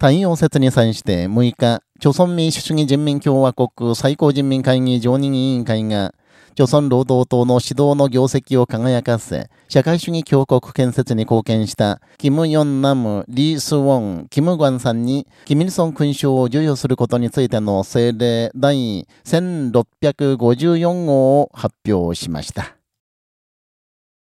太陽節に際して6日、朝鮮民主主義人民共和国最高人民会議常任委員会が、朝鮮労働党の指導の業績を輝かせ、社会主義強国建設に貢献した、キム・ヨンナム、リー・スウォン、キム・ガンさんに、キミルソン勲章を授与することについての政令第1654号を発表しました。